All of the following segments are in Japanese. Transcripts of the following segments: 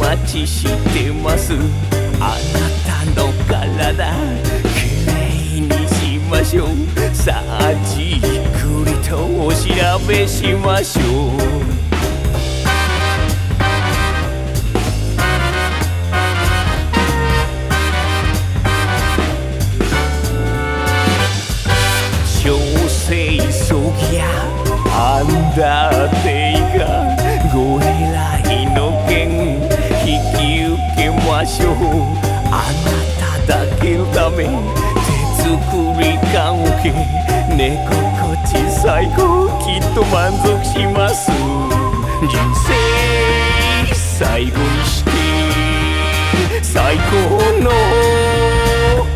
待ちしてます。あなたの体きれいにしましょう。さあじっくりとお調べしましょう。小生葬儀やアンダーテイカましょうあなただけのため手作り棺桶寝心地最高きっと満足します。人生最後にして最高の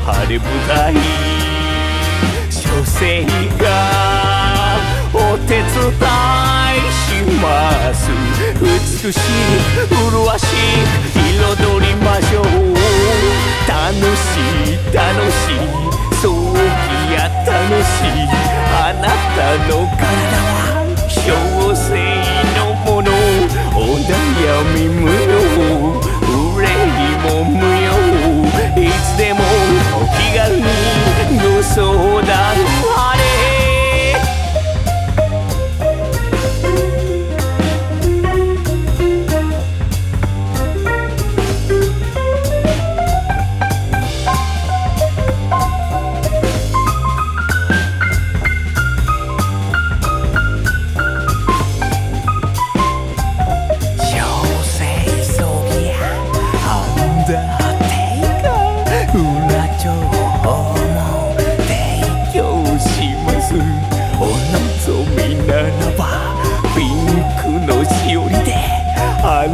晴れ舞台女性がお手伝いします。美しい麗しいは小生のものお悩み無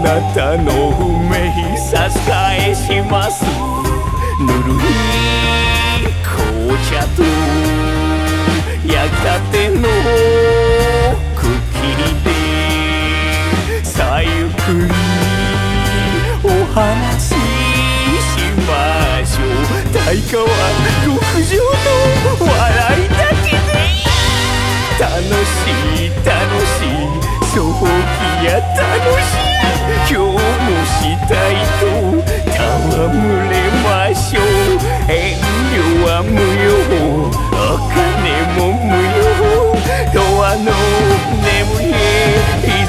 なたの運命差し返します。ぬるい紅茶と焼きたてのクッキーでさゆっくりお話ししましょう。対価は極上の笑いだけで楽しい楽しい葬儀や楽しい。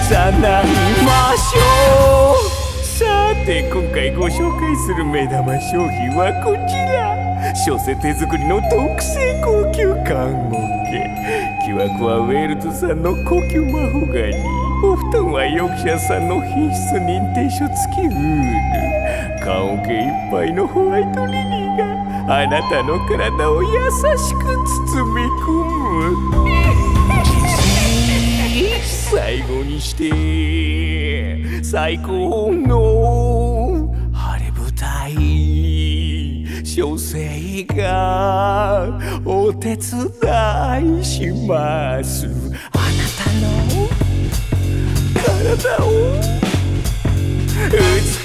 ざないましょうさて今回ご紹介する目玉商品はこちら小生手作りの特製高級看護家木枠はウェールズ産の高級マホガニお布団はヨークシャー産の品質認定書付きウール棺桶いっぱいのホワイトリリーがあなたの体を優しく包み込む。最後にして最高の晴れ舞台小生がお手伝いします。あなたの体を美し